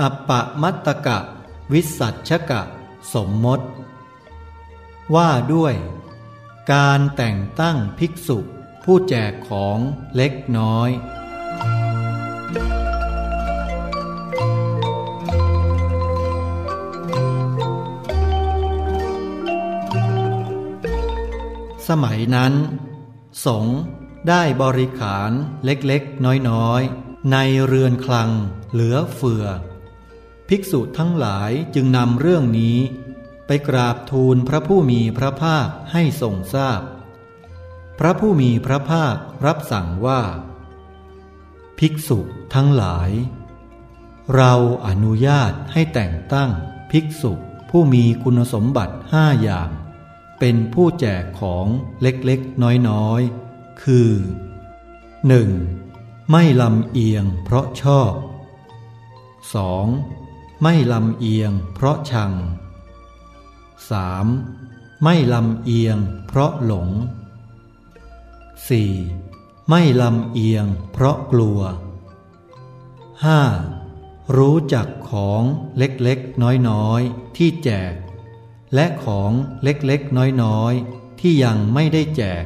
อัปปะมัตตกะ วิสัชกะ สมมติ ว่าด้วย การแต่งตั้งภิกษุ ผู้แจกของเล็กน้อยสมัยนั้น สงได้บริขารเล็กๆ น้อยๆ ในเรือนคลังเหลือเฟือ ภิกษุทั้งหลายจึงนำเรื่องนี้ ไปกราบทูลพระผู้มีพระภาคให้ทรงทราบพพระผู้มีพระภาครับสั่งว่า ภิกษุทั้งหลาย เราอนุญาตให้แต่งตั้งภิกษุผู้มีคุณสมบัติห้าอย่าง เป็นผู้แจกของเล็กๆ น้อยๆ คือ 1. ไม่ลำเอียงเพราะชอบ 2. ไม่ลำเอียงเพราะชัง 3. ไม่ลำเอียงเพราะหลง 4. ไม่ลำเอียงเพราะกลัว 5. รู้จักของเล็กๆ น้อยๆ ที่แจก และของเล็กๆ น้อยๆ ที่ยังไม่ได้แจก